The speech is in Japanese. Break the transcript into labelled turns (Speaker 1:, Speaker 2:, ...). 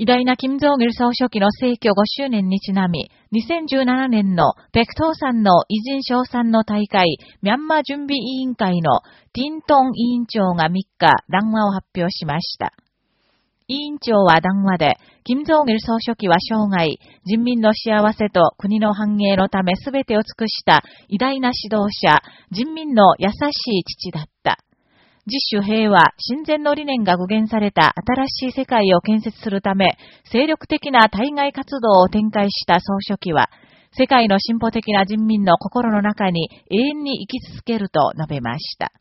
Speaker 1: 偉大な金正義総書記の逝去5周年にちなみ、2017年のペクトーさんの偉人賞賛の大会、ミャンマー準備委員会のティントン委員長が3日、談話を発表しました。委員長は談話で、金正義総書記は生涯、人民の幸せと国の繁栄のため全てを尽くした偉大な指導者、人民の優しい父だった。自主平和、親善の理念が具現された新しい世界を建設するため、精力的な対外活動を展開した総書記は、世界の進歩的な人民の心の中に永遠に生き続けると述べました。